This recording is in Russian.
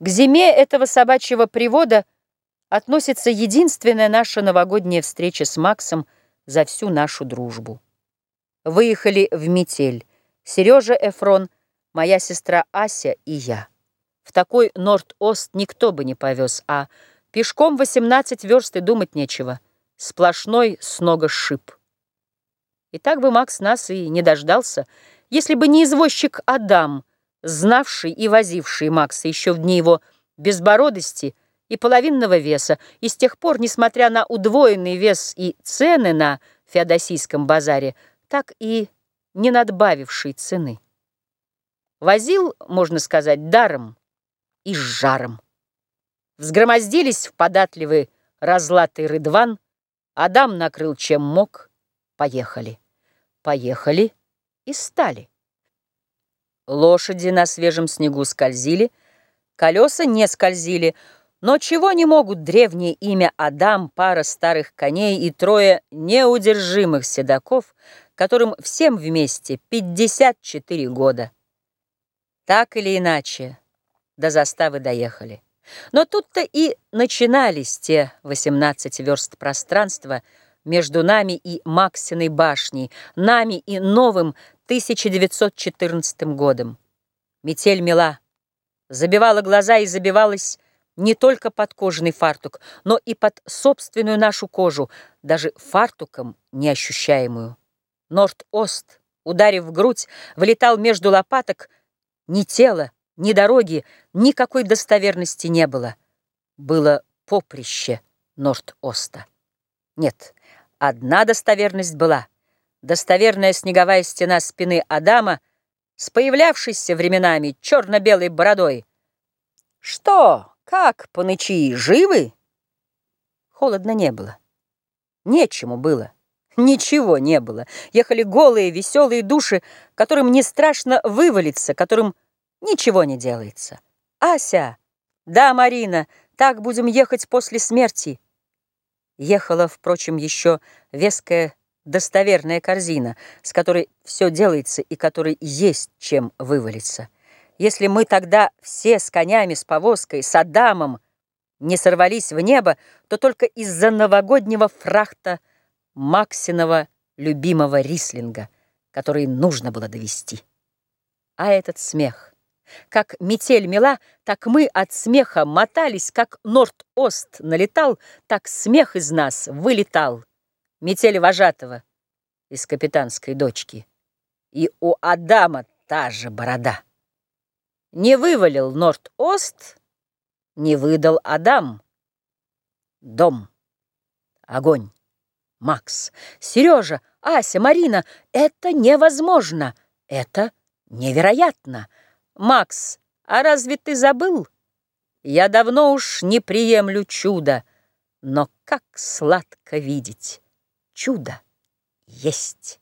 К зиме этого собачьего привода относится единственная наша новогодняя встреча с Максом за всю нашу дружбу. Выехали в метель. Сережа Эфрон, моя сестра Ася и я. В такой Норд-Ост никто бы не повез, а пешком 18 верст и думать нечего. Сплошной с нога шип. И так бы Макс нас и не дождался, если бы не извозчик Адам, знавший и возивший Макса еще в дни его безбородости и половинного веса, и с тех пор, несмотря на удвоенный вес и цены на феодосийском базаре, так и не надбавивший цены. Возил, можно сказать, даром и с жаром. Взгромоздились в податливый разлатый рыдван, Адам накрыл чем мог, поехали. Поехали и стали. Лошади на свежем снегу скользили, колеса не скользили, но чего не могут древнее имя Адам, пара старых коней и трое неудержимых седаков, которым всем вместе 54 года. Так или иначе, до заставы доехали. Но тут-то и начинались те 18 верст пространства между нами и Максиной башней, нами и новым 1914 годом. Метель мела, забивала глаза и забивалась не только под кожаный фартук, но и под собственную нашу кожу, даже фартуком неощущаемую. Норд-Ост, ударив в грудь, вылетал между лопаток. Ни тела, ни дороги, никакой достоверности не было. Было поприще Норд-Оста. Нет, одна достоверность была — достоверная снеговая стена спины Адама с появлявшейся временами черно-белой бородой. «Что? Как, панычи, живы?» Холодно не было. Нечему было. Ничего не было. Ехали голые, веселые души, которым не страшно вывалиться, которым ничего не делается. «Ася! Да, Марина, так будем ехать после смерти!» Ехала, впрочем, еще веская достоверная корзина, с которой все делается и которой есть чем вывалиться. Если мы тогда все с конями, с повозкой, с Адамом не сорвались в небо, то только из-за новогоднего фрахта Максиного любимого рислинга, который нужно было довести. А этот смех. Как метель мела, так мы от смеха мотались, как Норд-Ост налетал, так смех из нас вылетал метели вожатого из капитанской дочки. И у Адама та же борода. Не вывалил Норд-Ост, не выдал Адам. Дом, огонь, Макс, Сережа, Ася, Марина — это невозможно, это невероятно. Макс, а разве ты забыл? Я давно уж не приемлю чудо, но как сладко видеть чудо есть.